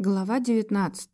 Глава 19.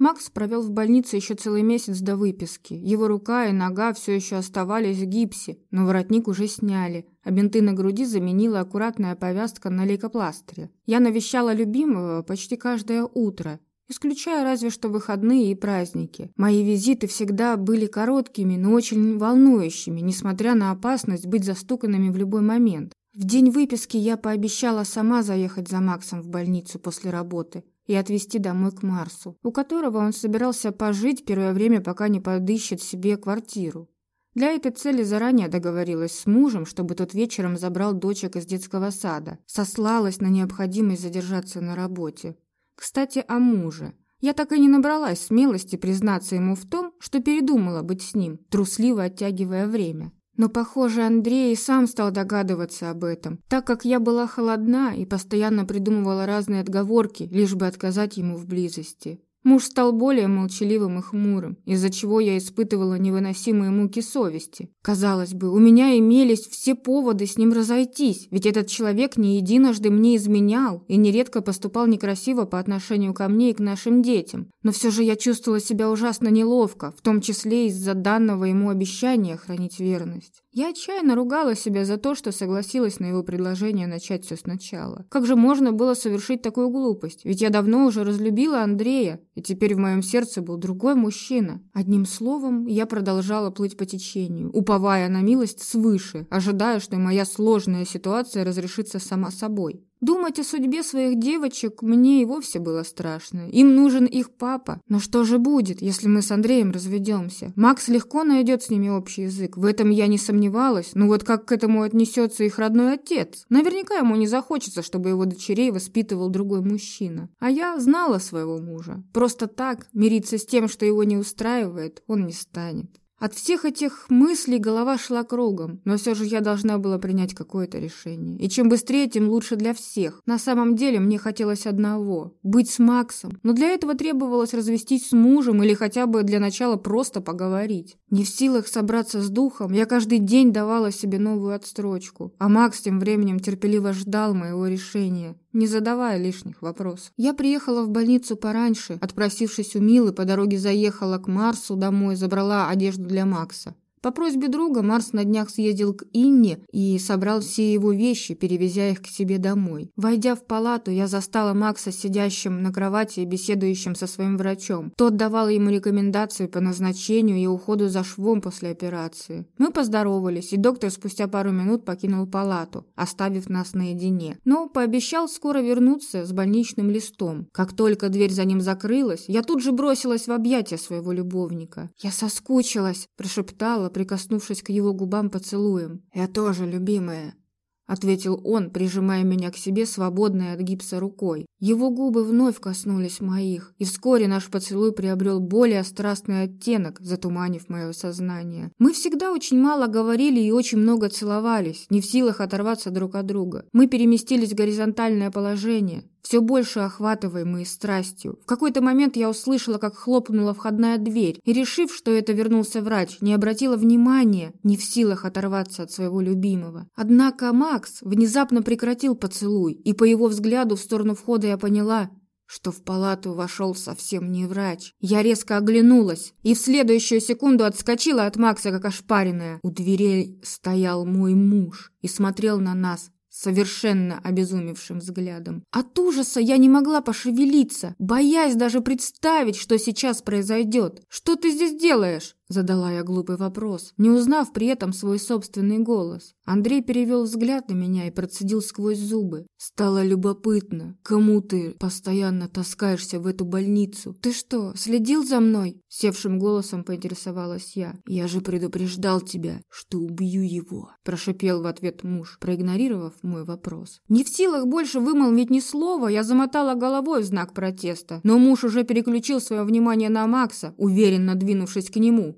Макс провел в больнице еще целый месяц до выписки. Его рука и нога все еще оставались в гипсе, но воротник уже сняли, а бинты на груди заменила аккуратная повязка на лейкопластыре. Я навещала любимого почти каждое утро, исключая разве что выходные и праздники. Мои визиты всегда были короткими, но очень волнующими, несмотря на опасность быть застуканными в любой момент. В день выписки я пообещала сама заехать за Максом в больницу после работы и отвезти домой к Марсу, у которого он собирался пожить первое время, пока не подыщет себе квартиру. Для этой цели заранее договорилась с мужем, чтобы тот вечером забрал дочек из детского сада, сослалась на необходимость задержаться на работе. Кстати, о муже. Я так и не набралась смелости признаться ему в том, что передумала быть с ним, трусливо оттягивая время. Но, похоже, Андрей сам стал догадываться об этом, так как я была холодна и постоянно придумывала разные отговорки, лишь бы отказать ему в близости. Муж стал более молчаливым и хмурым, из-за чего я испытывала невыносимые муки совести. Казалось бы, у меня имелись все поводы с ним разойтись, ведь этот человек не единожды мне изменял и нередко поступал некрасиво по отношению ко мне и к нашим детям. Но все же я чувствовала себя ужасно неловко, в том числе из-за данного ему обещания хранить верность. Я отчаянно ругала себя за то, что согласилась на его предложение начать все сначала. Как же можно было совершить такую глупость? Ведь я давно уже разлюбила Андрея, и теперь в моем сердце был другой мужчина. Одним словом, я продолжала плыть по течению, уповая на милость свыше, ожидая, что моя сложная ситуация разрешится сама собой. Думать о судьбе своих девочек мне и вовсе было страшно. Им нужен их папа. Но что же будет, если мы с Андреем разведемся? Макс легко найдет с ними общий язык. В этом я не сомневалась. Но вот как к этому отнесется их родной отец? Наверняка ему не захочется, чтобы его дочерей воспитывал другой мужчина. А я знала своего мужа. Просто так мириться с тем, что его не устраивает, он не станет. От всех этих мыслей голова шла кругом, но все же я должна была принять какое-то решение. И чем быстрее, тем лучше для всех. На самом деле мне хотелось одного – быть с Максом. Но для этого требовалось развестись с мужем или хотя бы для начала просто поговорить. Не в силах собраться с духом, я каждый день давала себе новую отстрочку. А Макс тем временем терпеливо ждал моего решения не задавая лишних вопросов. Я приехала в больницу пораньше, отпросившись у Милы, по дороге заехала к Марсу домой, забрала одежду для Макса. По просьбе друга Марс на днях съездил к Инне и собрал все его вещи, перевезя их к себе домой. Войдя в палату, я застала Макса сидящим на кровати и беседующим со своим врачом. Тот давал ему рекомендации по назначению и уходу за швом после операции. Мы поздоровались, и доктор спустя пару минут покинул палату, оставив нас наедине. Но пообещал скоро вернуться с больничным листом. Как только дверь за ним закрылась, я тут же бросилась в объятия своего любовника. «Я соскучилась», – прошептала, прикоснувшись к его губам поцелуем. «Я тоже, любимая», — ответил он, прижимая меня к себе свободной от гипса рукой. Его губы вновь коснулись моих, и вскоре наш поцелуй приобрел более страстный оттенок, затуманив мое сознание. Мы всегда очень мало говорили и очень много целовались, не в силах оторваться друг от друга. Мы переместились в горизонтальное положение, все больше охватываемые страстью. В какой-то момент я услышала, как хлопнула входная дверь, и, решив, что это вернулся врач, не обратила внимания, не в силах оторваться от своего любимого. Однако Макс внезапно прекратил поцелуй, и по его взгляду в сторону входа я поняла, что в палату вошел совсем не врач. Я резко оглянулась и в следующую секунду отскочила от Макса, как ошпаренная. У дверей стоял мой муж и смотрел на нас совершенно обезумевшим взглядом. От ужаса я не могла пошевелиться, боясь даже представить, что сейчас произойдет. «Что ты здесь делаешь?» Задала я глупый вопрос, не узнав при этом свой собственный голос. Андрей перевел взгляд на меня и процедил сквозь зубы. Стало любопытно, кому ты постоянно таскаешься в эту больницу? Ты что, следил за мной? Севшим голосом поинтересовалась я. Я же предупреждал тебя, что убью его. Прошипел в ответ муж, проигнорировав мой вопрос. Не в силах больше вымолвить ни слова, я замотала головой в знак протеста. Но муж уже переключил свое внимание на Макса, уверенно двинувшись к нему.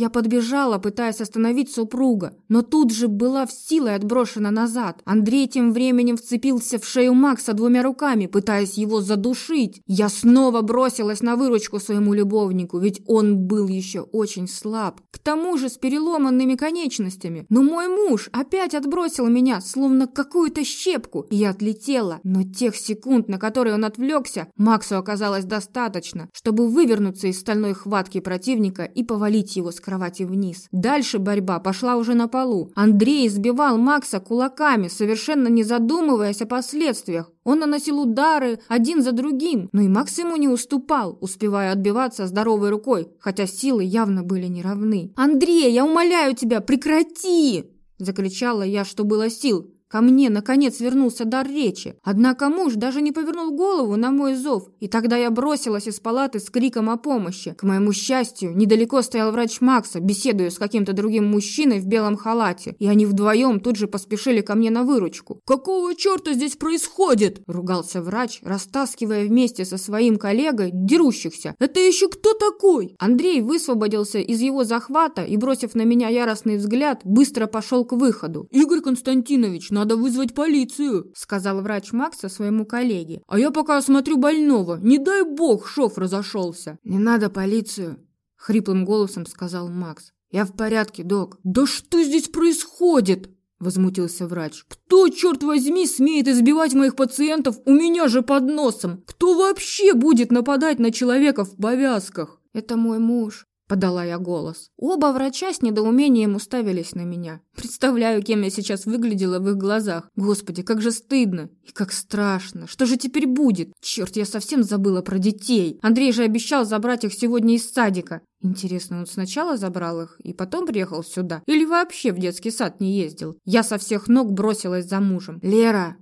Я подбежала, пытаясь остановить супруга, но тут же была в силой отброшена назад. Андрей тем временем вцепился в шею Макса двумя руками, пытаясь его задушить. Я снова бросилась на выручку своему любовнику, ведь он был еще очень слаб. К тому же с переломанными конечностями. Но мой муж опять отбросил меня, словно какую-то щепку, и я отлетела. Но тех секунд, на которые он отвлекся, Максу оказалось достаточно, чтобы вывернуться из стальной хватки противника и повалить его с кровати вниз. Дальше борьба пошла уже на полу. Андрей избивал Макса кулаками, совершенно не задумываясь о последствиях. Он наносил удары один за другим, но и Макс ему не уступал, успевая отбиваться здоровой рукой, хотя силы явно были неравны. «Андрей, я умоляю тебя, прекрати!» Закричала я, что было сил, Ко мне, наконец, вернулся дар речи. Однако муж даже не повернул голову на мой зов, и тогда я бросилась из палаты с криком о помощи. К моему счастью, недалеко стоял врач Макса, беседуя с каким-то другим мужчиной в белом халате, и они вдвоем тут же поспешили ко мне на выручку. «Какого черта здесь происходит?» – ругался врач, растаскивая вместе со своим коллегой дерущихся. «Это еще кто такой?» Андрей высвободился из его захвата и, бросив на меня яростный взгляд, быстро пошел к выходу. «Игорь Константинович, надо вызвать полицию», — сказал врач Макса своему коллеге. «А я пока осмотрю больного. Не дай бог, шов разошелся». «Не надо полицию», — хриплым голосом сказал Макс. «Я в порядке, док». «Да что здесь происходит?» – возмутился врач. «Кто, черт возьми, смеет избивать моих пациентов у меня же под носом? Кто вообще будет нападать на человека в повязках?» «Это мой муж», подала я голос. Оба врача с недоумением уставились на меня. Представляю, кем я сейчас выглядела в их глазах. Господи, как же стыдно и как страшно. Что же теперь будет? Черт, я совсем забыла про детей. Андрей же обещал забрать их сегодня из садика. Интересно, он сначала забрал их и потом приехал сюда? Или вообще в детский сад не ездил? Я со всех ног бросилась за мужем. «Лера,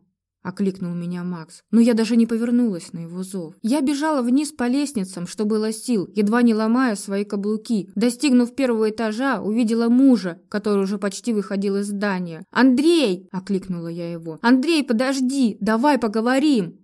окликнул меня Макс. Но я даже не повернулась на его зов. Я бежала вниз по лестницам, что было сил, едва не ломая свои каблуки. Достигнув первого этажа, увидела мужа, который уже почти выходил из здания. «Андрей!» – окликнула я его. «Андрей, подожди! Давай поговорим!»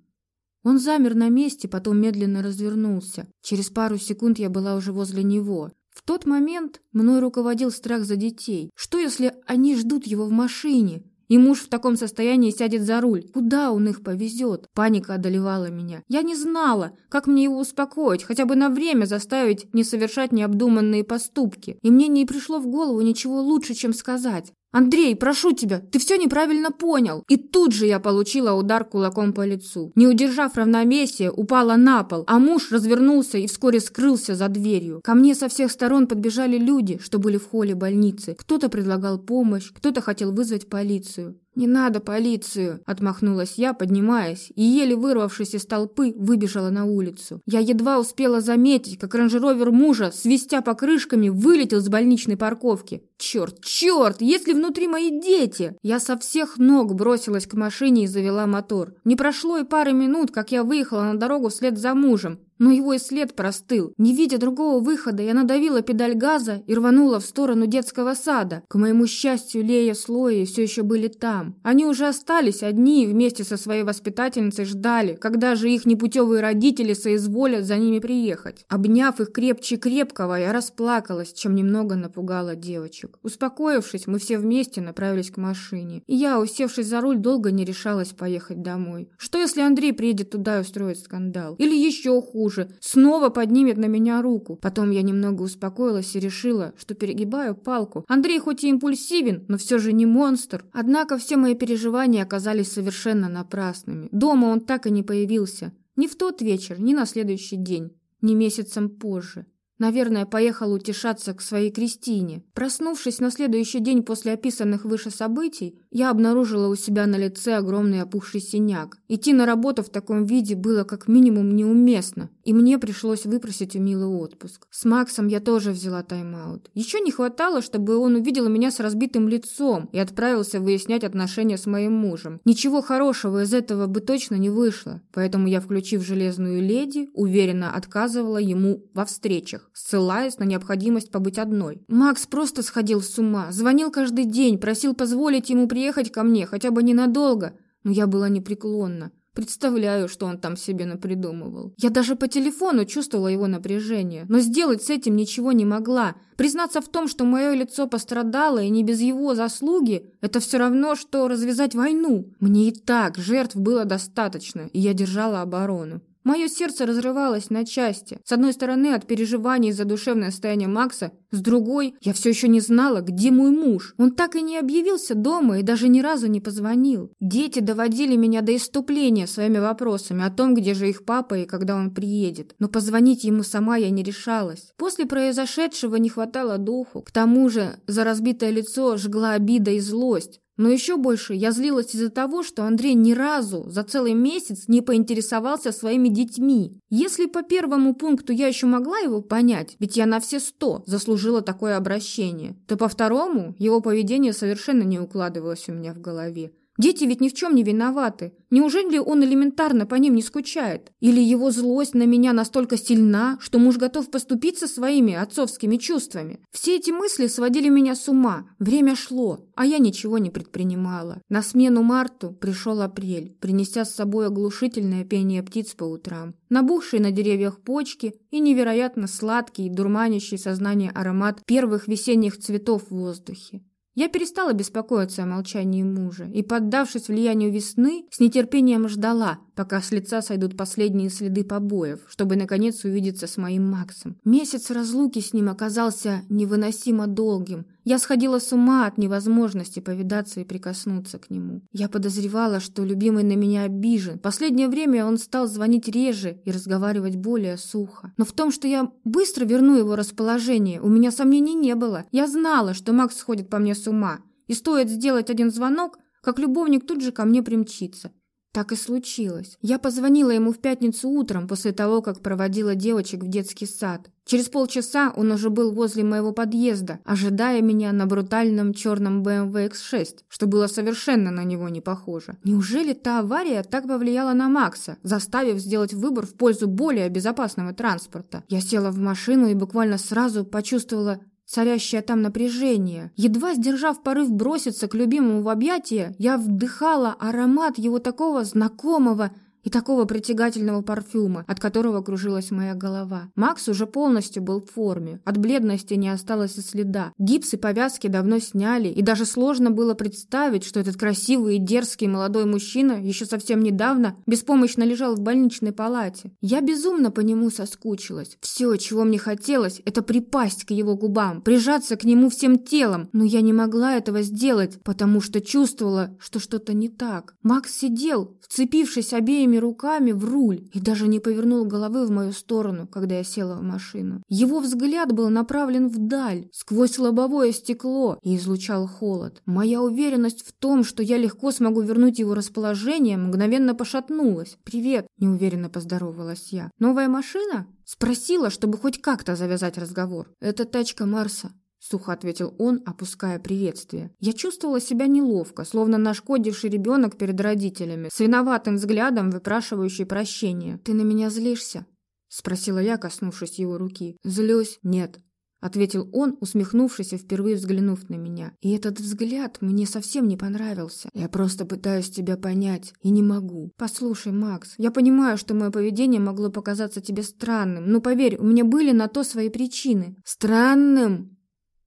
Он замер на месте, потом медленно развернулся. Через пару секунд я была уже возле него. В тот момент мной руководил страх за детей. Что если они ждут его в машине? И муж в таком состоянии сядет за руль. Куда он их повезет? Паника одолевала меня. Я не знала, как мне его успокоить, хотя бы на время заставить не совершать необдуманные поступки. И мне не пришло в голову ничего лучше, чем сказать. «Андрей, прошу тебя, ты все неправильно понял!» И тут же я получила удар кулаком по лицу. Не удержав равновесия, упала на пол, а муж развернулся и вскоре скрылся за дверью. Ко мне со всех сторон подбежали люди, что были в холле больницы. Кто-то предлагал помощь, кто-то хотел вызвать полицию. «Не надо полицию!» – отмахнулась я, поднимаясь, и, еле вырвавшись из толпы, выбежала на улицу. Я едва успела заметить, как ранжеровер мужа, свистя покрышками, вылетел с больничной парковки. «Черт, черт! Если внутри мои дети!» Я со всех ног бросилась к машине и завела мотор. Не прошло и пары минут, как я выехала на дорогу вслед за мужем но его и след простыл. Не видя другого выхода, я надавила педаль газа и рванула в сторону детского сада. К моему счастью, Лея с Лоей все еще были там. Они уже остались одни и вместе со своей воспитательницей ждали, когда же их непутевые родители соизволят за ними приехать. Обняв их крепче крепкого, я расплакалась, чем немного напугала девочек. Успокоившись, мы все вместе направились к машине. И я, усевшись за руль, долго не решалась поехать домой. Что если Андрей приедет туда и устроит скандал? Или еще хуже? Хуже, снова поднимет на меня руку. Потом я немного успокоилась и решила, что перегибаю палку. Андрей хоть и импульсивен, но все же не монстр. Однако все мои переживания оказались совершенно напрасными. Дома он так и не появился. Ни в тот вечер, ни на следующий день, ни месяцем позже. Наверное, поехал утешаться к своей Кристине. Проснувшись на следующий день после описанных выше событий, я обнаружила у себя на лице огромный опухший синяк. Идти на работу в таком виде было как минимум неуместно, и мне пришлось выпросить у Милы отпуск. С Максом я тоже взяла тайм-аут. Еще не хватало, чтобы он увидел меня с разбитым лицом и отправился выяснять отношения с моим мужем. Ничего хорошего из этого бы точно не вышло, поэтому я, включив «Железную леди», уверенно отказывала ему во встречах ссылаясь на необходимость побыть одной. Макс просто сходил с ума, звонил каждый день, просил позволить ему приехать ко мне хотя бы ненадолго, но я была непреклонна. Представляю, что он там себе напридумывал. Я даже по телефону чувствовала его напряжение, но сделать с этим ничего не могла. Признаться в том, что мое лицо пострадало и не без его заслуги, это все равно, что развязать войну. Мне и так жертв было достаточно, и я держала оборону. Мое сердце разрывалось на части. С одной стороны, от переживаний за душевное состояние Макса, с другой, я все еще не знала, где мой муж. Он так и не объявился дома и даже ни разу не позвонил. Дети доводили меня до иступления своими вопросами о том, где же их папа и когда он приедет. Но позвонить ему сама я не решалась. После произошедшего не хватало духу. К тому же, за разбитое лицо жгла обида и злость. Но еще больше я злилась из-за того, что Андрей ни разу за целый месяц не поинтересовался своими детьми. Если по первому пункту я еще могла его понять, ведь я на все сто заслужила такое обращение, то по второму его поведение совершенно не укладывалось у меня в голове. Дети ведь ни в чем не виноваты. Неужели он элементарно по ним не скучает? Или его злость на меня настолько сильна, что муж готов поступиться своими отцовскими чувствами? Все эти мысли сводили меня с ума. Время шло, а я ничего не предпринимала. На смену марту пришел апрель, принеся с собой оглушительное пение птиц по утрам, набухшие на деревьях почки и невероятно сладкий, дурманящий сознание аромат первых весенних цветов в воздухе. Я перестала беспокоиться о молчании мужа и, поддавшись влиянию весны, с нетерпением ждала, пока с лица сойдут последние следы побоев, чтобы наконец увидеться с моим Максом. Месяц разлуки с ним оказался невыносимо долгим. Я сходила с ума от невозможности повидаться и прикоснуться к нему. Я подозревала, что любимый на меня обижен. Последнее время он стал звонить реже и разговаривать более сухо. Но в том, что я быстро верну его расположение, у меня сомнений не было. Я знала, что Макс сходит по мне с ума. И стоит сделать один звонок, как любовник тут же ко мне примчится. Так и случилось. Я позвонила ему в пятницу утром, после того, как проводила девочек в детский сад. Через полчаса он уже был возле моего подъезда, ожидая меня на брутальном черном BMW X6, что было совершенно на него не похоже. Неужели та авария так повлияла на Макса, заставив сделать выбор в пользу более безопасного транспорта? Я села в машину и буквально сразу почувствовала царящее там напряжение. Едва сдержав порыв броситься к любимому в объятия, я вдыхала аромат его такого знакомого и такого притягательного парфюма, от которого кружилась моя голова. Макс уже полностью был в форме. От бледности не осталось и следа. Гипс и повязки давно сняли, и даже сложно было представить, что этот красивый и дерзкий молодой мужчина еще совсем недавно беспомощно лежал в больничной палате. Я безумно по нему соскучилась. Все, чего мне хотелось, это припасть к его губам, прижаться к нему всем телом, но я не могла этого сделать, потому что чувствовала, что что-то не так. Макс сидел, вцепившись обеими обеими руками в руль и даже не повернул головы в мою сторону, когда я села в машину. Его взгляд был направлен вдаль, сквозь лобовое стекло, и излучал холод. Моя уверенность в том, что я легко смогу вернуть его расположение, мгновенно пошатнулась. «Привет!» – неуверенно поздоровалась я. «Новая машина?» Спросила, чтобы хоть как-то завязать разговор. «Это тачка Марса», сухо ответил он, опуская приветствие. Я чувствовала себя неловко, словно нашкодивший ребенок перед родителями, с виноватым взглядом выпрашивающий прощения. «Ты на меня злишься?» – спросила я, коснувшись его руки. «Злюсь?» «Нет», – ответил он, усмехнувшись и впервые взглянув на меня. И этот взгляд мне совсем не понравился. «Я просто пытаюсь тебя понять и не могу». «Послушай, Макс, я понимаю, что мое поведение могло показаться тебе странным, но поверь, у меня были на то свои причины». «Странным?»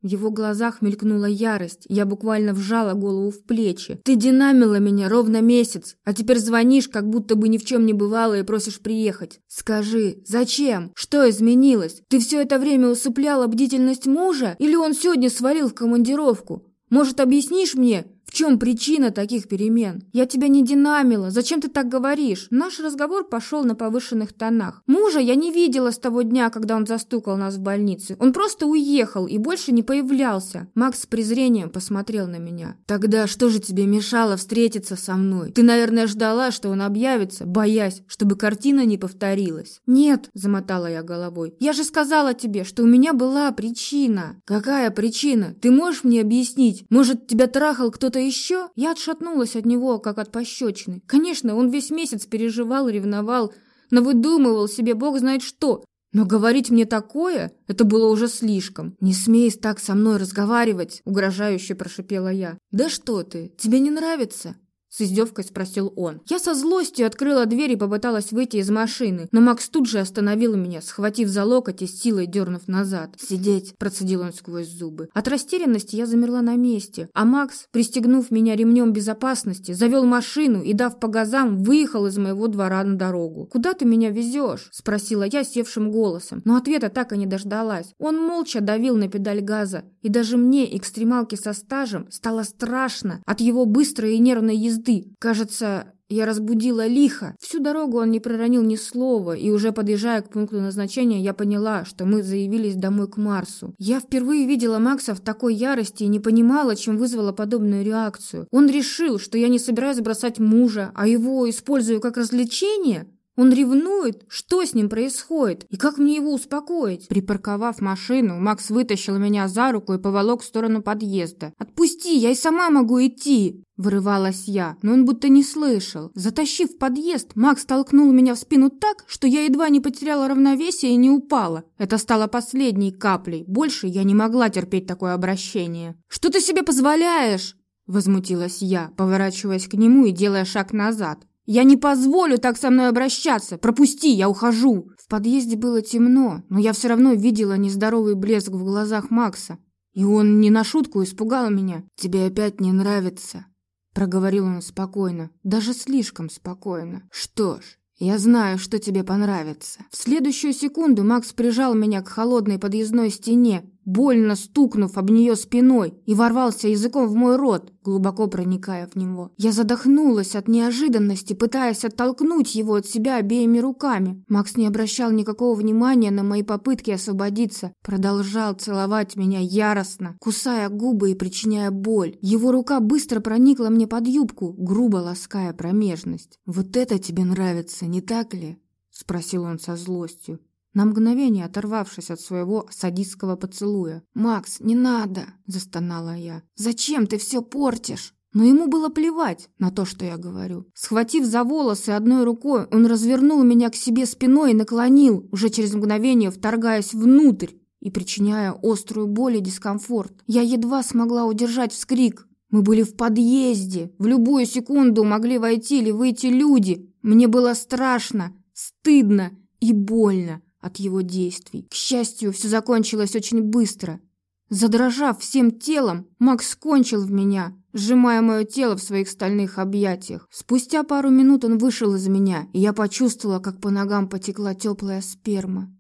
В его глазах мелькнула ярость, я буквально вжала голову в плечи. «Ты динамила меня ровно месяц, а теперь звонишь, как будто бы ни в чем не бывало и просишь приехать. Скажи, зачем? Что изменилось? Ты все это время усыпляла бдительность мужа? Или он сегодня свалил в командировку? Может, объяснишь мне, чем причина таких перемен? Я тебя не динамила. Зачем ты так говоришь? Наш разговор пошел на повышенных тонах. Мужа я не видела с того дня, когда он застукал нас в больнице. Он просто уехал и больше не появлялся. Макс с презрением посмотрел на меня. Тогда что же тебе мешало встретиться со мной? Ты, наверное, ждала, что он объявится, боясь, чтобы картина не повторилась. Нет, замотала я головой. Я же сказала тебе, что у меня была причина. Какая причина? Ты можешь мне объяснить? Может, тебя трахал кто-то еще? Я отшатнулась от него, как от пощечины. Конечно, он весь месяц переживал, ревновал, но выдумывал себе бог знает что. Но говорить мне такое, это было уже слишком. «Не смей так со мной разговаривать», — угрожающе прошипела я. «Да что ты, тебе не нравится?» С издевкой спросил он. Я со злостью открыла дверь и попыталась выйти из машины, но Макс тут же остановил меня, схватив за локоть и силой дернув назад. «Сидеть!» – процедил он сквозь зубы. От растерянности я замерла на месте, а Макс, пристегнув меня ремнем безопасности, завел машину и, дав по газам, выехал из моего двора на дорогу. «Куда ты меня везешь?» – спросила я севшим голосом, но ответа так и не дождалась. Он молча давил на педаль газа, и даже мне, экстремалке со стажем, стало страшно от его быстрой и нервной езды. Кажется, я разбудила лихо. Всю дорогу он не проронил ни слова, и уже подъезжая к пункту назначения, я поняла, что мы заявились домой к Марсу. Я впервые видела Макса в такой ярости и не понимала, чем вызвала подобную реакцию. Он решил, что я не собираюсь бросать мужа, а его использую как развлечение? Он ревнует? Что с ним происходит? И как мне его успокоить? Припарковав машину, Макс вытащил меня за руку и поволок в сторону подъезда. «Отпусти, я и сама могу идти!» Вырывалась я, но он будто не слышал. Затащив в подъезд, Макс толкнул меня в спину так, что я едва не потеряла равновесие и не упала. Это стало последней каплей. Больше я не могла терпеть такое обращение. «Что ты себе позволяешь?» Возмутилась я, поворачиваясь к нему и делая шаг назад. «Я не позволю так со мной обращаться! Пропусти, я ухожу!» В подъезде было темно, но я все равно видела нездоровый блеск в глазах Макса. И он не на шутку испугал меня. «Тебе опять не нравится?» Проговорил он спокойно, даже слишком спокойно. «Что ж, я знаю, что тебе понравится». В следующую секунду Макс прижал меня к холодной подъездной стене больно стукнув об нее спиной, и ворвался языком в мой рот, глубоко проникая в него. Я задохнулась от неожиданности, пытаясь оттолкнуть его от себя обеими руками. Макс не обращал никакого внимания на мои попытки освободиться, продолжал целовать меня яростно, кусая губы и причиняя боль. Его рука быстро проникла мне под юбку, грубо лаская промежность. «Вот это тебе нравится, не так ли?» — спросил он со злостью на мгновение оторвавшись от своего садистского поцелуя. «Макс, не надо!» – застонала я. «Зачем ты все портишь?» Но ему было плевать на то, что я говорю. Схватив за волосы одной рукой, он развернул меня к себе спиной и наклонил, уже через мгновение вторгаясь внутрь и причиняя острую боль и дискомфорт. Я едва смогла удержать вскрик. Мы были в подъезде. В любую секунду могли войти или выйти люди. Мне было страшно, стыдно и больно от его действий. К счастью, все закончилось очень быстро. Задрожав всем телом, Макс кончил в меня, сжимая мое тело в своих стальных объятиях. Спустя пару минут он вышел из меня, и я почувствовала, как по ногам потекла теплая сперма.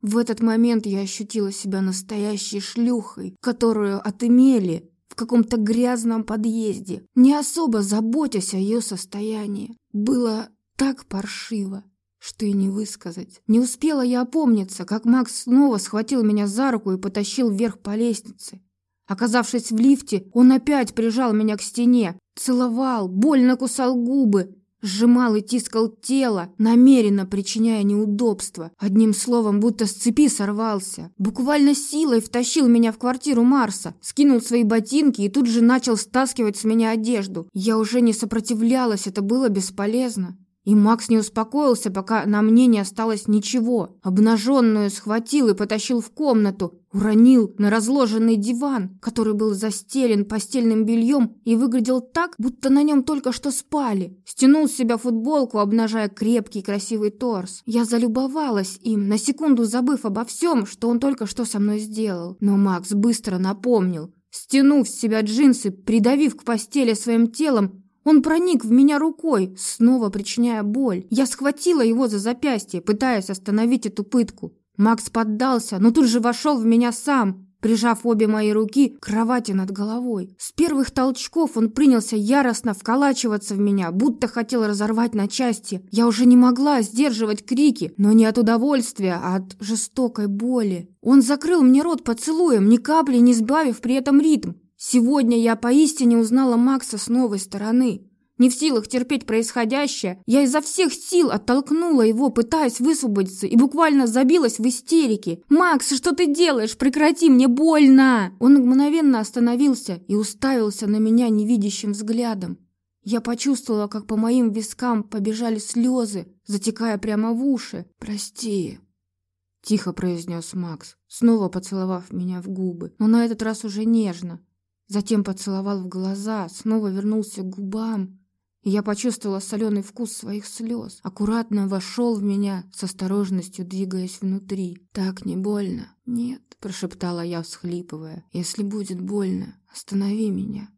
В этот момент я ощутила себя настоящей шлюхой, которую отымели в каком-то грязном подъезде, не особо заботясь о ее состоянии. Было так паршиво что и не высказать. Не успела я опомниться, как Макс снова схватил меня за руку и потащил вверх по лестнице. Оказавшись в лифте, он опять прижал меня к стене, целовал, больно кусал губы, сжимал и тискал тело, намеренно причиняя неудобства. Одним словом, будто с цепи сорвался. Буквально силой втащил меня в квартиру Марса, скинул свои ботинки и тут же начал стаскивать с меня одежду. Я уже не сопротивлялась, это было бесполезно. И Макс не успокоился, пока на мне не осталось ничего. Обнаженную схватил и потащил в комнату, уронил на разложенный диван, который был застелен постельным бельем и выглядел так, будто на нем только что спали. Стянул с себя футболку, обнажая крепкий красивый торс. Я залюбовалась им, на секунду забыв обо всем, что он только что со мной сделал. Но Макс быстро напомнил. Стянув с себя джинсы, придавив к постели своим телом, он проник в меня рукой, снова причиняя боль. Я схватила его за запястье, пытаясь остановить эту пытку. Макс поддался, но тут же вошел в меня сам, прижав обе мои руки к кровати над головой. С первых толчков он принялся яростно вколачиваться в меня, будто хотел разорвать на части. Я уже не могла сдерживать крики, но не от удовольствия, а от жестокой боли. Он закрыл мне рот поцелуем, ни капли не сбавив при этом ритм. Сегодня я поистине узнала Макса с новой стороны. Не в силах терпеть происходящее, я изо всех сил оттолкнула его, пытаясь высвободиться, и буквально забилась в истерике. «Макс, что ты делаешь? Прекрати, мне больно!» Он мгновенно остановился и уставился на меня невидящим взглядом. Я почувствовала, как по моим вискам побежали слезы, затекая прямо в уши. «Прости», — тихо произнес Макс, снова поцеловав меня в губы, но на этот раз уже нежно. Затем поцеловал в глаза, снова вернулся к губам и я почувствовала соленый вкус своих слез. Аккуратно вошел в меня, с осторожностью двигаясь внутри. «Так не больно?» «Нет», — прошептала я, всхлипывая. «Если будет больно, останови меня».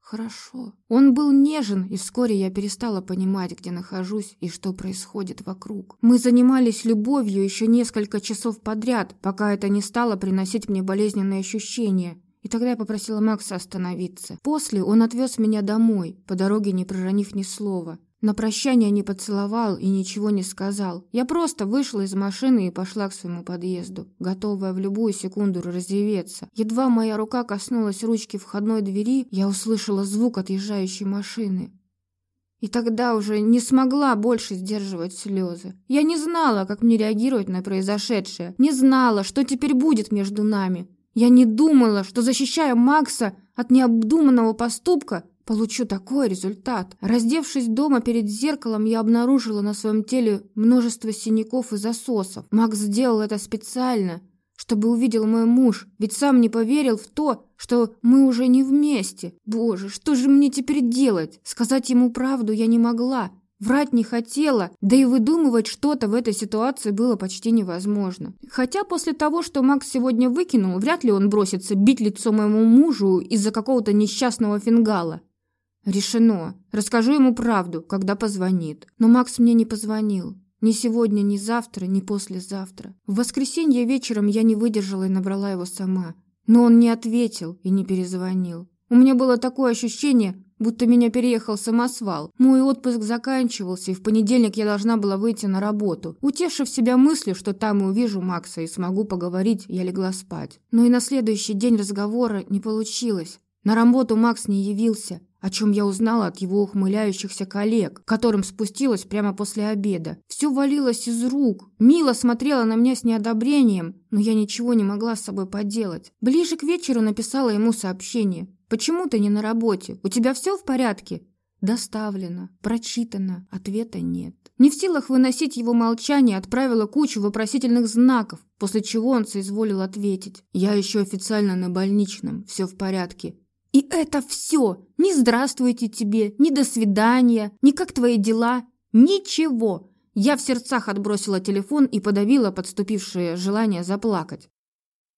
Хорошо. Он был нежен, и вскоре я перестала понимать, где нахожусь и что происходит вокруг. Мы занимались любовью еще несколько часов подряд, пока это не стало приносить мне болезненные ощущения. И тогда я попросила Макса остановиться. После он отвез меня домой, по дороге не проронив ни слова. На прощание не поцеловал и ничего не сказал. Я просто вышла из машины и пошла к своему подъезду, готовая в любую секунду разреветься. Едва моя рука коснулась ручки входной двери, я услышала звук отъезжающей машины. И тогда уже не смогла больше сдерживать слезы. Я не знала, как мне реагировать на произошедшее, не знала, что теперь будет между нами. Я не думала, что, защищая Макса от необдуманного поступка, получу такой результат. Раздевшись дома перед зеркалом, я обнаружила на своем теле множество синяков и засосов. Макс сделал это специально, чтобы увидел мой муж, ведь сам не поверил в то, что мы уже не вместе. Боже, что же мне теперь делать? Сказать ему правду я не могла. Врать не хотела, да и выдумывать что-то в этой ситуации было почти невозможно. Хотя после того, что Макс сегодня выкинул, вряд ли он бросится бить лицо моему мужу из-за какого-то несчастного фингала. Решено. Расскажу ему правду, когда позвонит. Но Макс мне не позвонил. Ни сегодня, ни завтра, ни послезавтра. В воскресенье вечером я не выдержала и набрала его сама. Но он не ответил и не перезвонил. У меня было такое ощущение, будто меня переехал самосвал. Мой отпуск заканчивался, и в понедельник я должна была выйти на работу. Утешив себя мыслью, что там и увижу Макса и смогу поговорить, я легла спать. Но и на следующий день разговора не получилось. На работу Макс не явился о чем я узнала от его ухмыляющихся коллег, которым спустилась прямо после обеда. Все валилось из рук. Мила смотрела на меня с неодобрением, но я ничего не могла с собой поделать. Ближе к вечеру написала ему сообщение. «Почему ты не на работе? У тебя все в порядке?» Доставлено, прочитано, ответа нет. Не в силах выносить его молчание, отправила кучу вопросительных знаков, после чего он соизволил ответить. «Я еще официально на больничном, все в порядке. И это все. Ни здравствуйте тебе, ни до свидания, ни как твои дела. Ничего. Я в сердцах отбросила телефон и подавила подступившее желание заплакать.